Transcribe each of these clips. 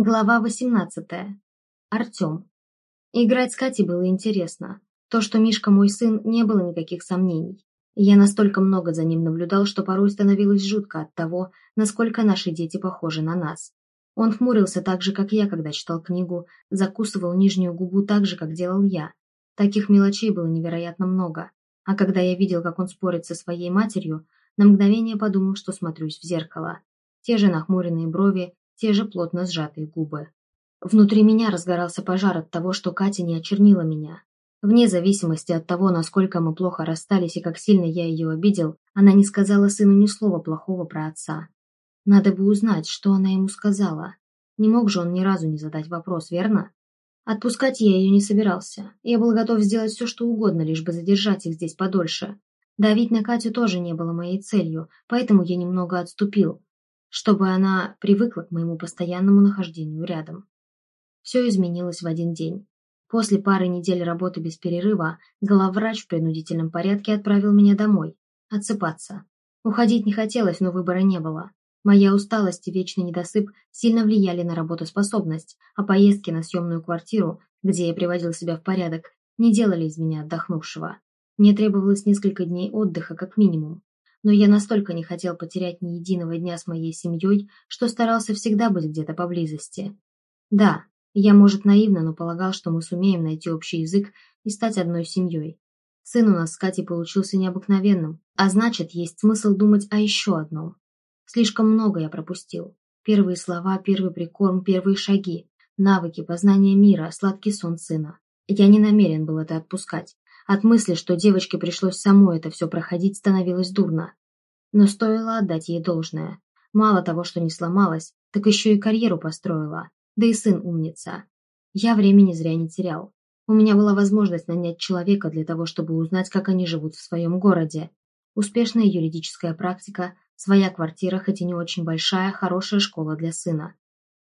Глава 18. Артем. Играть с Катей было интересно. То, что Мишка мой сын, не было никаких сомнений. Я настолько много за ним наблюдал, что порой становилось жутко от того, насколько наши дети похожи на нас. Он хмурился так же, как я, когда читал книгу, закусывал нижнюю губу так же, как делал я. Таких мелочей было невероятно много. А когда я видел, как он спорит со своей матерью, на мгновение подумал, что смотрюсь в зеркало. Те же нахмуренные брови, те же плотно сжатые губы. Внутри меня разгорался пожар от того, что Катя не очернила меня. Вне зависимости от того, насколько мы плохо расстались и как сильно я ее обидел, она не сказала сыну ни слова плохого про отца. Надо бы узнать, что она ему сказала. Не мог же он ни разу не задать вопрос, верно? Отпускать я ее не собирался. Я был готов сделать все, что угодно, лишь бы задержать их здесь подольше. Давить на Катю тоже не было моей целью, поэтому я немного отступил, чтобы она привыкла к моему постоянному нахождению рядом. Все изменилось в один день. После пары недель работы без перерыва главврач в принудительном порядке отправил меня домой, отсыпаться. Уходить не хотелось, но выбора не было. Моя усталость и вечный недосып сильно влияли на работоспособность, а поездки на съемную квартиру, где я приводил себя в порядок, не делали из меня отдохнувшего. Мне требовалось несколько дней отдыха как минимум, но я настолько не хотел потерять ни единого дня с моей семьей, что старался всегда быть где-то поблизости. Да, я, может, наивно, но полагал, что мы сумеем найти общий язык и стать одной семьей. Сын у нас с Катей получился необыкновенным, а значит, есть смысл думать о еще одном. Слишком много я пропустил. Первые слова, первый прикорм, первые шаги, навыки, познание мира, сладкий сон сына. Я не намерен был это отпускать. От мысли, что девочке пришлось самой это все проходить, становилось дурно. Но стоило отдать ей должное. Мало того, что не сломалась, так еще и карьеру построила. Да и сын умница. Я времени зря не терял. У меня была возможность нанять человека для того, чтобы узнать, как они живут в своем городе. Успешная юридическая практика, своя квартира, хоть и не очень большая, хорошая школа для сына.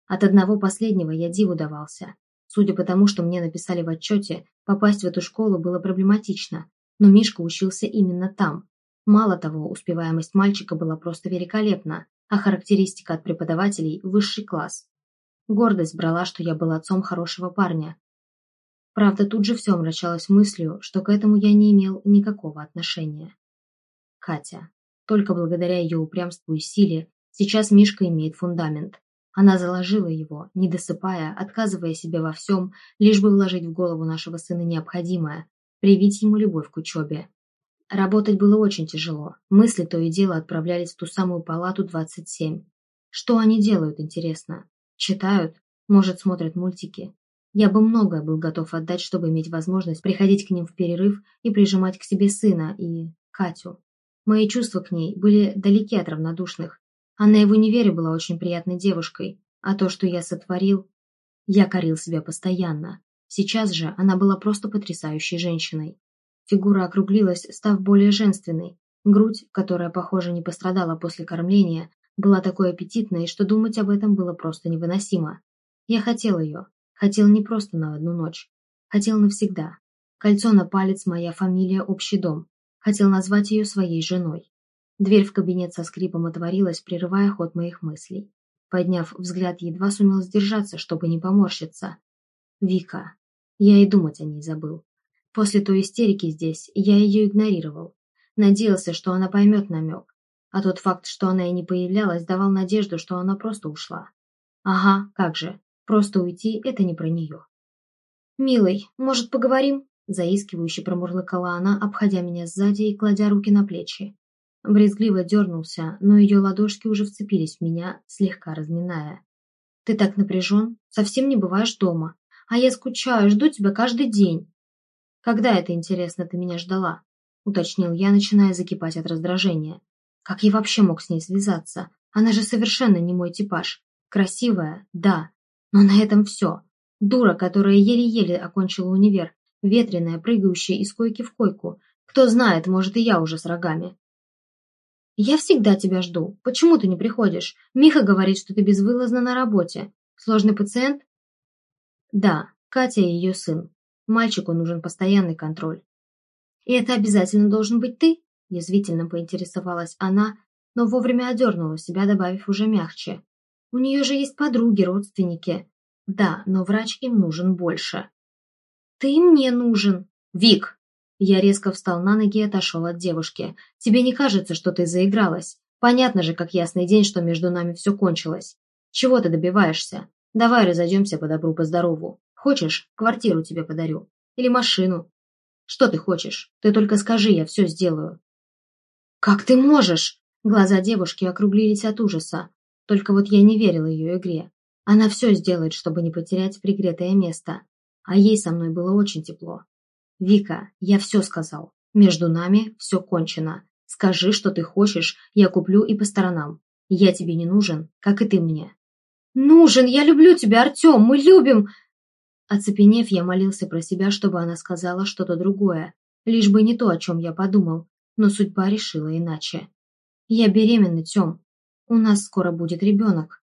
От одного последнего я диву давался. Судя по тому, что мне написали в отчете, попасть в эту школу было проблематично, но Мишка учился именно там. Мало того, успеваемость мальчика была просто великолепна, а характеристика от преподавателей – высший класс. Гордость брала, что я был отцом хорошего парня. Правда, тут же все омрачалось мыслью, что к этому я не имел никакого отношения. Катя. Только благодаря ее упрямству и силе сейчас Мишка имеет фундамент. Она заложила его, не досыпая, отказывая себе во всем, лишь бы вложить в голову нашего сына необходимое, привить ему любовь к учебе. Работать было очень тяжело. Мысли то и дело отправлялись в ту самую палату 27. Что они делают, интересно? Читают? Может, смотрят мультики? Я бы многое был готов отдать, чтобы иметь возможность приходить к ним в перерыв и прижимать к себе сына и Катю. Мои чувства к ней были далеки от равнодушных, она его невере была очень приятной девушкой, а то, что я сотворил, я корил себя постоянно. Сейчас же она была просто потрясающей женщиной. Фигура округлилась, став более женственной. Грудь, которая, похоже, не пострадала после кормления, была такой аппетитной, что думать об этом было просто невыносимо. Я хотел ее. Хотел не просто на одну ночь. Хотел навсегда. Кольцо на палец, моя фамилия, общий дом. Хотел назвать ее своей женой. Дверь в кабинет со скрипом отворилась, прерывая ход моих мыслей. Подняв взгляд, едва сумел сдержаться, чтобы не поморщиться. Вика. Я и думать о ней забыл. После той истерики здесь я ее игнорировал. Надеялся, что она поймет намек. А тот факт, что она и не появлялась, давал надежду, что она просто ушла. Ага, как же. Просто уйти — это не про нее. «Милый, может, поговорим?» Заискивающе промурлыкала она, обходя меня сзади и кладя руки на плечи. Брезгливо дернулся, но ее ладошки уже вцепились в меня, слегка разминая. «Ты так напряжен? Совсем не бываешь дома. А я скучаю, жду тебя каждый день». «Когда это, интересно, ты меня ждала?» — уточнил я, начиная закипать от раздражения. «Как я вообще мог с ней связаться? Она же совершенно не мой типаж. Красивая, да, но на этом все. Дура, которая еле-еле окончила универ, ветреная, прыгающая из койки в койку. Кто знает, может, и я уже с рогами. «Я всегда тебя жду. Почему ты не приходишь? Миха говорит, что ты безвылазно на работе. Сложный пациент?» «Да, Катя и ее сын. Мальчику нужен постоянный контроль». «И это обязательно должен быть ты?» Язвительно поинтересовалась она, но вовремя одернула себя, добавив уже мягче. У нее же есть подруги, родственники. Да, но врач им нужен больше. Ты мне нужен. Вик! Я резко встал на ноги и отошел от девушки. Тебе не кажется, что ты заигралась? Понятно же, как ясный день, что между нами все кончилось. Чего ты добиваешься? Давай разойдемся по добру, по здорову. Хочешь, квартиру тебе подарю. Или машину. Что ты хочешь? Ты только скажи, я все сделаю. Как ты можешь? Глаза девушки округлились от ужаса. Только вот я не верил ее игре. Она все сделает, чтобы не потерять пригретое место. А ей со мной было очень тепло. «Вика, я все сказал. Между нами все кончено. Скажи, что ты хочешь, я куплю и по сторонам. Я тебе не нужен, как и ты мне». «Нужен! Я люблю тебя, Артем! Мы любим!» Оцепенев, я молился про себя, чтобы она сказала что-то другое, лишь бы не то, о чем я подумал, но судьба решила иначе. «Я беременна, Тем. У нас скоро будет ребенок.